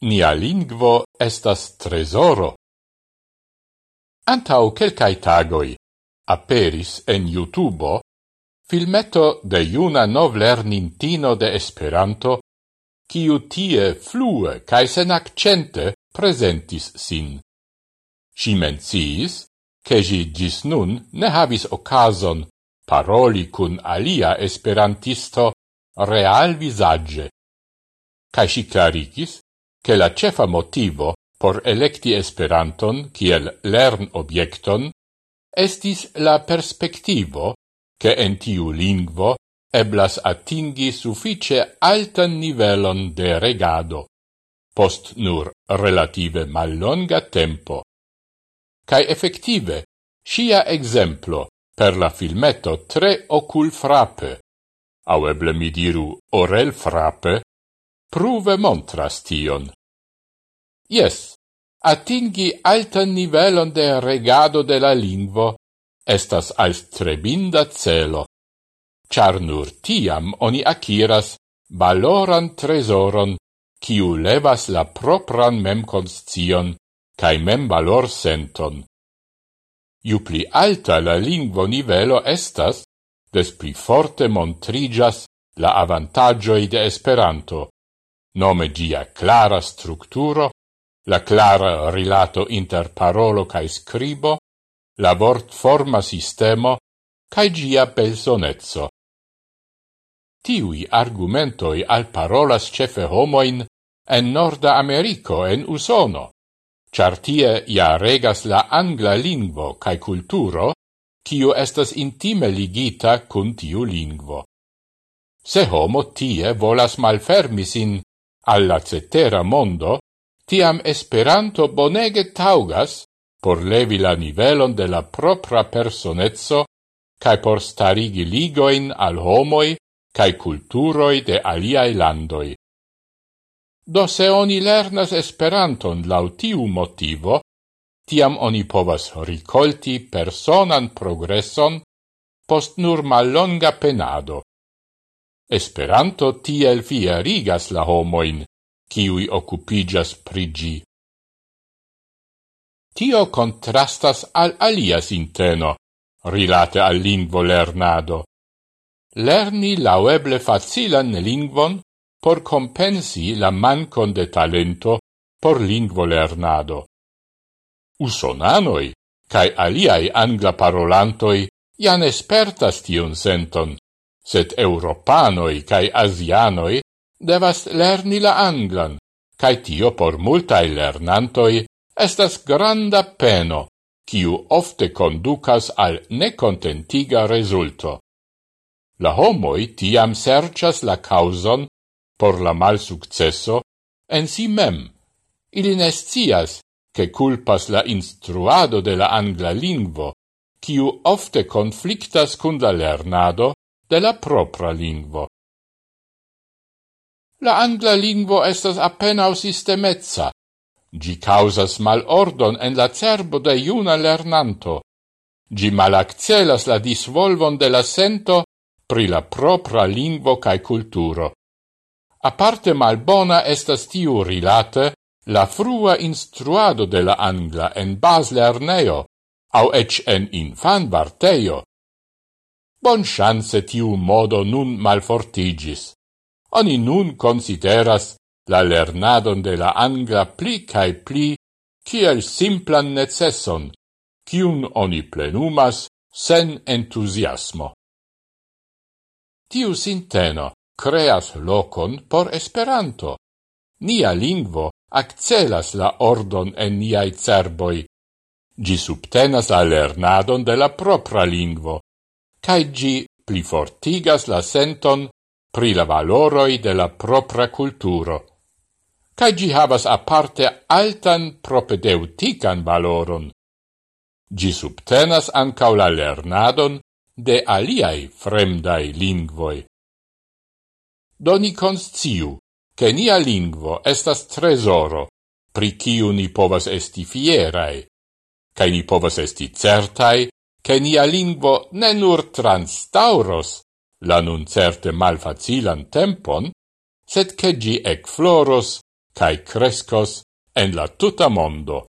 Nia lingvo estas tresoro. Antau quelcae tagoi aperis en YouTube filmeto de iuna novlernintino de Esperanto, kiu tie flue cae sen accente presentis sin. Si menciis, che gi gis nun ne havis ocason paroli cun alia esperantisto real visage. Cae si clarigis, che la cefa motivo por electi Esperanton kiel lern objekton estis la perspektivo che en tiu lingvo eblas atingi suffice altan nivelon de regado, post nur relative mallonga tempo. Cai effettive, sia exemplo per la filmetto tre ocul frappe, au eble mi diru orel frappe, pruve montras tion. Yes, atingi altan nivelon de regado de la lingvo. Estas alstrebinda celo, char nur tiam oni akiras valoran tresoron kiu levas la propran memconscion cae mem valor senton. Ju pli alta la lingvo nivelo estas, des pli forte montrigas la avantagioi de Esperanto, nome gia clara structuro la clara rilato inter parolo cae scribo, la vort forma sistemo, cae gia belsonezzo. Tiui argumentoi al parolas cefe homoin en Norda Americo en Usono, char tie ja regas la angla lingvo cae culturo, cio estas intime ligita cun tiu lingvo. Se homo tie volas malfermisin alla cetera mondo, tiam Esperanto bonege taugas por levi la nivelon de la propra personezzo cae por starigi ligoin al homoi cae culturoi de aliae landoi. Do se oni lernas Esperanton lautiu motivo, tiam oni povas ricolti personan progresson post nur mallonga penado. Esperanto tiel rigas la homoin, kiui occupigas prigi. Tio contrastas al alia sinteno, rilate al lingvo lernado. Lerni laueble facilan lingvon por compensi la mancon de talento por lingvo lernado. Usonanoi, cae aliai angla parolantoi, ian espertas tion senton, sed europanoi cae asianoi devas lerni la anglan, cae tio por multae lernantoi estas granda peno, kiu ofte conducas al necontentiga resulto. La homoi tiam sercias la causon por la malsucceso en si mem. Ili nescias che culpas la instruado de la angla lingvo, kiu ofte conflictas cun la lernado de la propra lingvo. La angla lingvo estas appenao sistemezza. Gi causas mal ordon en la cerbo de iuna lernanto. Gi malaccelas la disvolvon de la sento pri la propra lingvo cae culturo. Aparte malbona estas tiu rilate la frua instruado de la angla en bas lerneo, au ec en infan barteio. Bon chance tiu modo nun malfortigis. Oni nun consideras la lernadon de la angla pli cae pli kiel simplan necesson, cium oni plenumas sen entusiasmo. Tiu sinteno creas locon por Esperanto. Nia lingvo accelas la ordon en niai cerboi. Gi subtenas la lernadon de la propra lingvo, cae gi plifortigas la senton pri la valoroi de la propra culturo. Cai gi havas aparte altan propedeutican valoron. Gi subtenas ancau la lernadon de aliai fremdai lingvoi. Doni consciu, che nia lingvo estas tresoro, pri kiu ni povas esti fierai, cae ni povas esti certai, che nia lingvo ne nur transtauros, la nun certe malfacilan tempon, sed che gi ec floros cae crescos en la tuta mondo.